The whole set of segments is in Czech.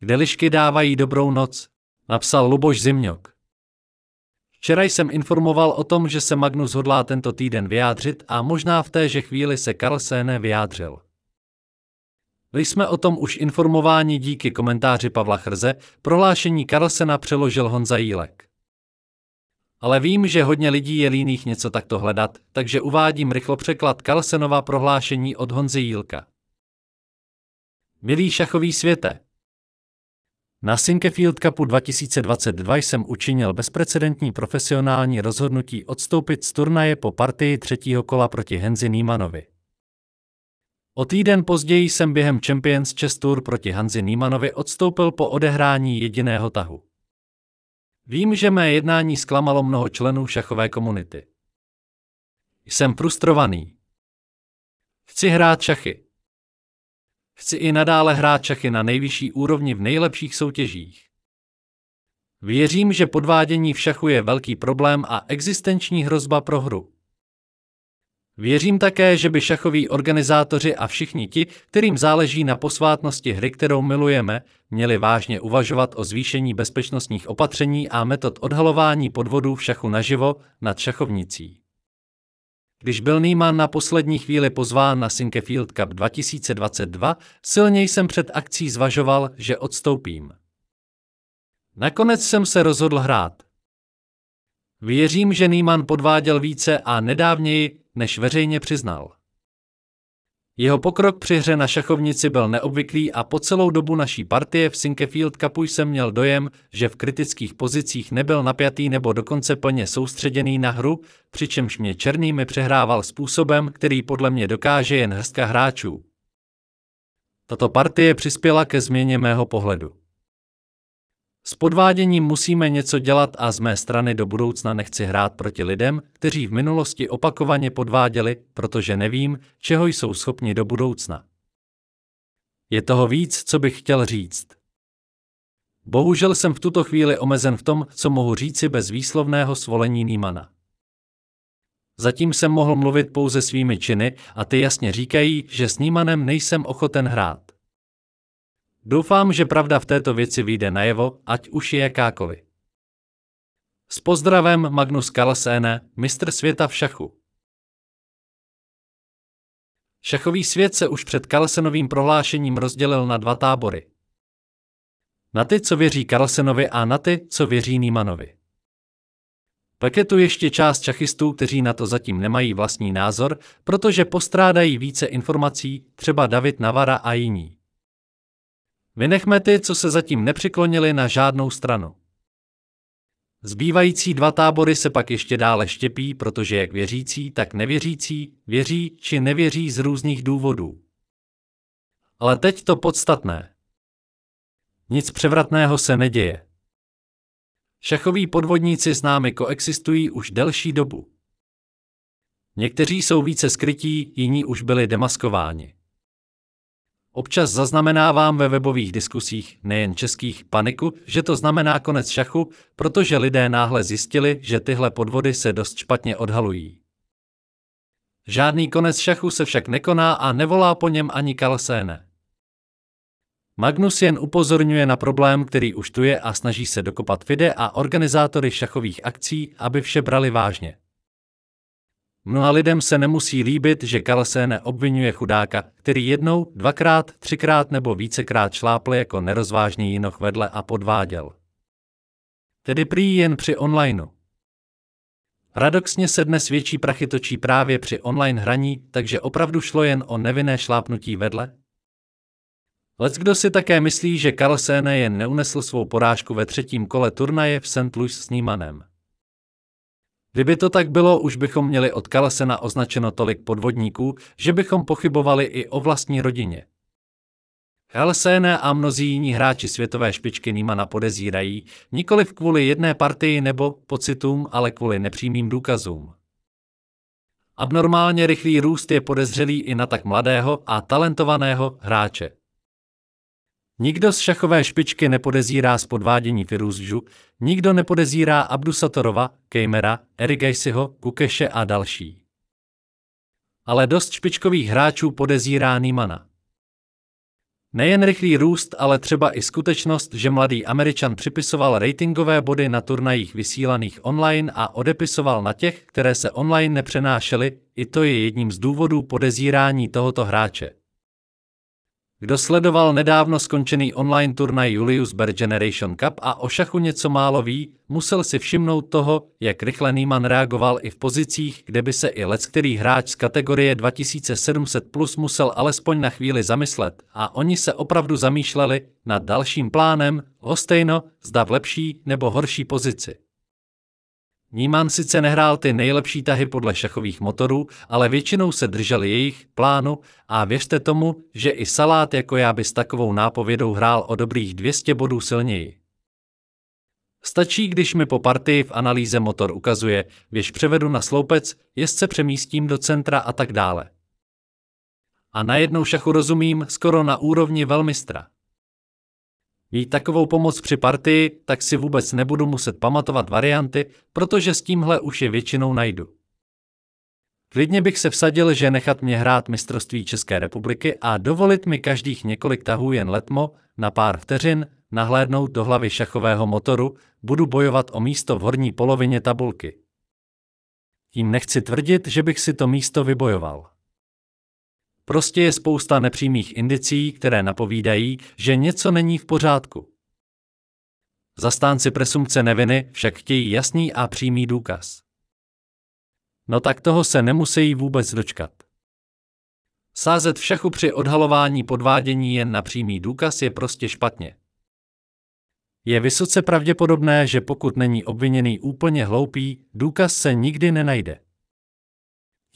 kde lišky dávají dobrou noc, napsal Luboš Zimňok. Včera jsem informoval o tom, že se Magnus hodlá tento týden vyjádřit a možná v téže chvíli se Carlsene vyjádřil. Byli jsme o tom už informováni díky komentáři Pavla Chrze, prohlášení Carlsena přeložil Honza Jílek. Ale vím, že hodně lidí je líných něco takto hledat, takže uvádím rychlo překlad Carlsenova prohlášení od Honzy Jílka. Milý šachový světe, na Sinkefield Cupu 2022 jsem učinil bezprecedentní profesionální rozhodnutí odstoupit z turnaje po partii třetího kola proti Henzi Niemanovi. O týden později jsem během Champions Chess Tour proti Hanzi Niemanovi odstoupil po odehrání jediného tahu. Vím, že mé jednání zklamalo mnoho členů šachové komunity. Jsem frustrovaný. Chci hrát šachy. Chci i nadále hrát šachy na nejvyšší úrovni v nejlepších soutěžích. Věřím, že podvádění v šachu je velký problém a existenční hrozba pro hru. Věřím také, že by šachoví organizátoři a všichni ti, kterým záleží na posvátnosti hry, kterou milujeme, měli vážně uvažovat o zvýšení bezpečnostních opatření a metod odhalování podvodů v šachu naživo nad šachovnicí. Když byl Neyman na poslední chvíli pozván na Sinkefield Cup 2022, silně jsem před akcí zvažoval, že odstoupím. Nakonec jsem se rozhodl hrát. Věřím, že Neyman podváděl více a nedávněji, než veřejně přiznal. Jeho pokrok při hře na šachovnici byl neobvyklý a po celou dobu naší partie v Sinkefield Cupu jsem měl dojem, že v kritických pozicích nebyl napjatý nebo dokonce plně soustředěný na hru, přičemž mě černými přehrával způsobem, který podle mě dokáže jen hrstka hráčů. Tato partie přispěla ke změně mého pohledu. S podváděním musíme něco dělat a z mé strany do budoucna nechci hrát proti lidem, kteří v minulosti opakovaně podváděli, protože nevím, čeho jsou schopni do budoucna. Je toho víc, co bych chtěl říct. Bohužel jsem v tuto chvíli omezen v tom, co mohu říci bez výslovného svolení Nímana. Zatím jsem mohl mluvit pouze svými činy a ty jasně říkají, že s Nímanem nejsem ochoten hrát. Doufám, že pravda v této věci vyjde najevo, ať už je jakákoliv. S pozdravem Magnus Carlsen, mistr světa v šachu. Šachový svět se už před Carlsenovým prohlášením rozdělil na dva tábory. Na ty, co věří Carlsenovi a na ty, co věří Niemanovi. Pak je tu ještě část šachistů, kteří na to zatím nemají vlastní názor, protože postrádají více informací, třeba David Navara a jiní. Vynechme ty, co se zatím nepřiklonili na žádnou stranu. Zbývající dva tábory se pak ještě dále štěpí, protože jak věřící, tak nevěřící věří či nevěří z různých důvodů. Ale teď to podstatné. Nic převratného se neděje. Šachoví podvodníci s námi koexistují už delší dobu. Někteří jsou více skrytí, jiní už byli demaskováni. Občas zaznamenávám ve webových diskusích, nejen českých, paniku, že to znamená konec šachu, protože lidé náhle zjistili, že tyhle podvody se dost špatně odhalují. Žádný konec šachu se však nekoná a nevolá po něm ani Kalséne. Magnus jen upozorňuje na problém, který už tu je a snaží se dokopat FIDE a organizátory šachových akcí, aby vše brali vážně. Mnoha lidem se nemusí líbit, že Kalsene obvinuje chudáka, který jednou, dvakrát, třikrát nebo vícekrát šlápl jako nerozvážný jinoch vedle a podváděl. Tedy prý jen při onlineu. Paradoxně se dnes větší prachy točí právě při online hraní, takže opravdu šlo jen o nevinné šlápnutí vedle? Lec kdo si také myslí, že Carlsene jen neunesl svou porážku ve třetím kole turnaje v St. Louis s Nímanem. Kdyby to tak bylo, už bychom měli od Kalesena označeno tolik podvodníků, že bychom pochybovali i o vlastní rodině. Kalesene a mnozí jiní hráči světové špičky Nýmana podezírají, nikoli kvůli jedné partii nebo pocitům, ale kvůli nepřímým důkazům. Abnormálně rychlý růst je podezřelý i na tak mladého a talentovaného hráče. Nikdo z šachové špičky nepodezírá z podvádění Firuzžu, nikdo nepodezírá Abdusatorova, Kejmera, Erigejsiho, Kukeše a další. Ale dost špičkových hráčů podezírá Nímana. Nejen rychlý růst, ale třeba i skutečnost, že mladý Američan připisoval ratingové body na turnajích vysílaných online a odepisoval na těch, které se online nepřenášely, i to je jedním z důvodů podezírání tohoto hráče. Kdo sledoval nedávno skončený online turnaj Julius Baer Generation Cup a o šachu něco málo ví, musel si všimnout toho, jak rychle Nýman reagoval i v pozicích, kde by se i který hráč z kategorie 2700 plus musel alespoň na chvíli zamyslet a oni se opravdu zamýšleli nad dalším plánem, hostejno, zda v lepší nebo horší pozici. Níman sice nehrál ty nejlepší tahy podle šachových motorů, ale většinou se držel jejich plánu a věřte tomu, že i Salát jako já by s takovou nápovědou hrál o dobrých 200 bodů silněji. Stačí, když mi po partii v analýze motor ukazuje, věž převedu na sloupec, jezdce přemístím do centra a tak dále. A najednou šachu rozumím skoro na úrovni velmistra. Ví takovou pomoc při partii, tak si vůbec nebudu muset pamatovat varianty, protože s tímhle už je většinou najdu. Klidně bych se vsadil, že nechat mě hrát mistrovství České republiky a dovolit mi každých několik tahů jen letmo, na pár vteřin, nahlédnout do hlavy šachového motoru, budu bojovat o místo v horní polovině tabulky. Tím nechci tvrdit, že bych si to místo vybojoval. Prostě je spousta nepřímých indicí, které napovídají, že něco není v pořádku. Zastánci presumce neviny však chtějí jasný a přímý důkaz. No tak toho se nemusí vůbec dočkat. Sázet v šachu při odhalování podvádění jen na přímý důkaz je prostě špatně. Je vysoce pravděpodobné, že pokud není obviněný úplně hloupý, důkaz se nikdy nenajde.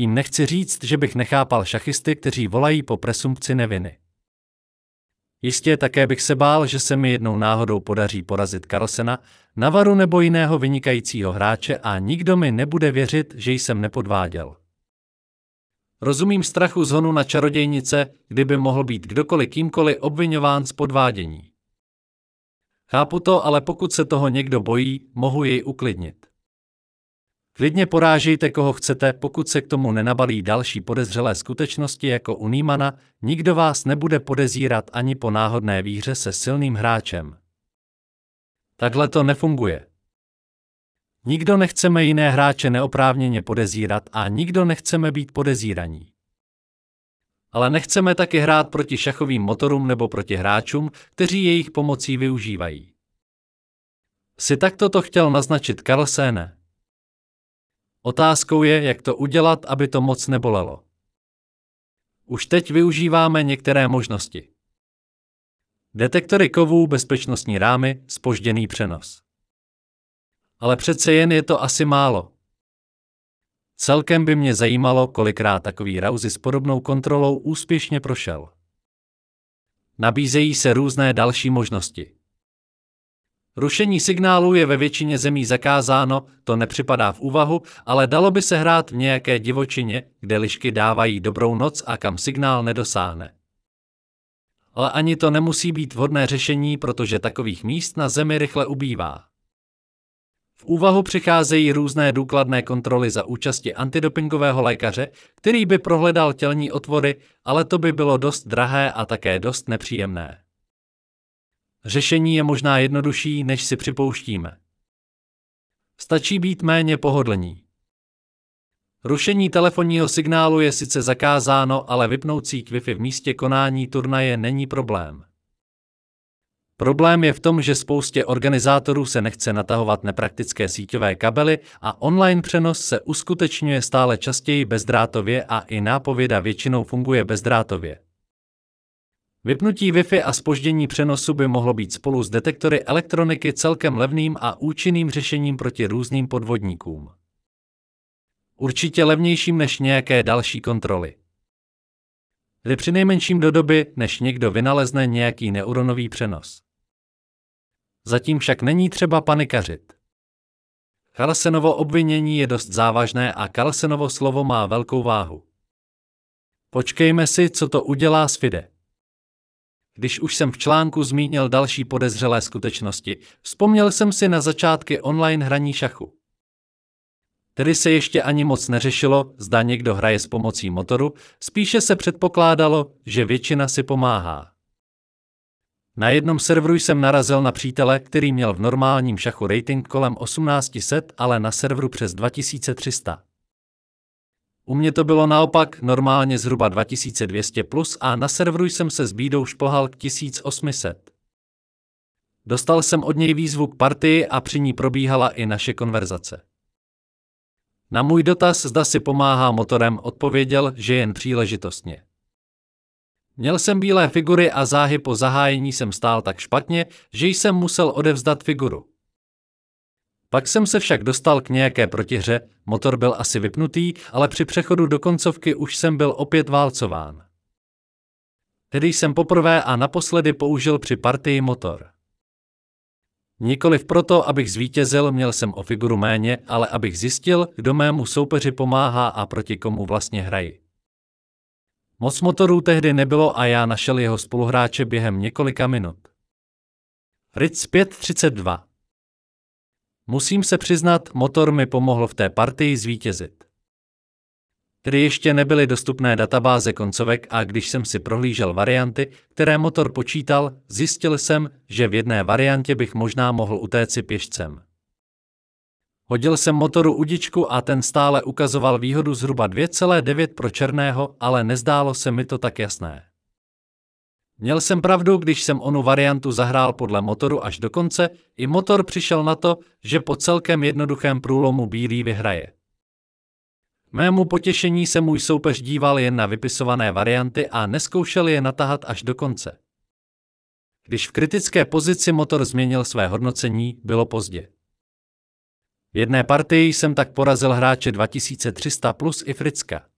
Tím nechci říct, že bych nechápal šachisty, kteří volají po presumpci neviny. Jistě také bych se bál, že se mi jednou náhodou podaří porazit Carlsena, Navaru nebo jiného vynikajícího hráče a nikdo mi nebude věřit, že jsem nepodváděl. Rozumím strachu zhonu na čarodějnice, kdyby mohl být kdokoliv kýmkoliv obvinován z podvádění. Chápu to, ale pokud se toho někdo bojí, mohu jej uklidnit. Klidně porážejte, koho chcete, pokud se k tomu nenabalí další podezřelé skutečnosti jako u Nýmana, nikdo vás nebude podezírat ani po náhodné výhře se silným hráčem. Takhle to nefunguje. Nikdo nechceme jiné hráče neoprávněně podezírat a nikdo nechceme být podezíraní. Ale nechceme taky hrát proti šachovým motorům nebo proti hráčům, kteří jejich pomocí využívají. Si takto to chtěl naznačit Carlsene. Otázkou je, jak to udělat, aby to moc nebolelo. Už teď využíváme některé možnosti. Detektory kovů, bezpečnostní rámy, spožděný přenos. Ale přece jen je to asi málo. Celkem by mě zajímalo, kolikrát takový Rauzy s podobnou kontrolou úspěšně prošel. Nabízejí se různé další možnosti. Rušení signálu je ve většině zemí zakázáno, to nepřipadá v úvahu, ale dalo by se hrát v nějaké divočině, kde lišky dávají dobrou noc a kam signál nedosáhne. Ale ani to nemusí být vhodné řešení, protože takových míst na zemi rychle ubývá. V úvahu přicházejí různé důkladné kontroly za účasti antidopingového lékaře, který by prohledal tělní otvory, ale to by bylo dost drahé a také dost nepříjemné. Řešení je možná jednodušší, než si připouštíme. Stačí být méně pohodlní. Rušení telefonního signálu je sice zakázáno, ale vypnout Wi-Fi v místě konání turnaje není problém. Problém je v tom, že spoustě organizátorů se nechce natahovat nepraktické síťové kabely a online přenos se uskutečňuje stále častěji bezdrátově a i nápověda většinou funguje bezdrátově. Vypnutí Wi-Fi a spoždění přenosu by mohlo být spolu s detektory elektroniky celkem levným a účinným řešením proti různým podvodníkům. Určitě levnějším než nějaké další kontroly. Kdy přinejmenším do doby, než někdo vynalezne nějaký neuronový přenos. Zatím však není třeba panikařit. Carlsenovo obvinění je dost závažné a Carlsenovo slovo má velkou váhu. Počkejme si, co to udělá s FIDE. Když už jsem v článku zmínil další podezřelé skutečnosti, vzpomněl jsem si na začátky online hraní šachu. Tedy se ještě ani moc neřešilo, zda někdo hraje s pomocí motoru, spíše se předpokládalo, že většina si pomáhá. Na jednom serveru jsem narazil na přítele, který měl v normálním šachu rating kolem 1800, ale na serveru přes 2300. U mě to bylo naopak normálně zhruba 2200 plus a na serveru jsem se s bídou šplhal k 1800. Dostal jsem od něj výzvu k partii a při ní probíhala i naše konverzace. Na můj dotaz, zda si pomáhá motorem, odpověděl, že jen příležitostně. Měl jsem bílé figury a záhy po zahájení jsem stál tak špatně, že jsem musel odevzdat figuru. Pak jsem se však dostal k nějaké protihře, motor byl asi vypnutý, ale při přechodu do koncovky už jsem byl opět válcován. Tedy jsem poprvé a naposledy použil při partii motor. Nikoliv proto, abych zvítězil, měl jsem o figuru méně, ale abych zjistil, kdo mému soupeři pomáhá a proti komu vlastně hraji. Moc motorů tehdy nebylo a já našel jeho spoluhráče během několika minut. Ritz 532 Musím se přiznat, motor mi pomohl v té partii zvítězit. Tedy ještě nebyly dostupné databáze koncovek a když jsem si prohlížel varianty, které motor počítal, zjistil jsem, že v jedné variantě bych možná mohl utéci pěšcem. Hodil jsem motoru udičku a ten stále ukazoval výhodu zhruba 2,9 pro černého, ale nezdálo se mi to tak jasné. Měl jsem pravdu, když jsem onu variantu zahrál podle motoru až do konce, i motor přišel na to, že po celkem jednoduchém průlomu bílý vyhraje. Mému potěšení se můj soupeř díval jen na vypisované varianty a neskoušel je natahat až do konce. Když v kritické pozici motor změnil své hodnocení, bylo pozdě. V jedné partii jsem tak porazil hráče 2300 plus i Fricka.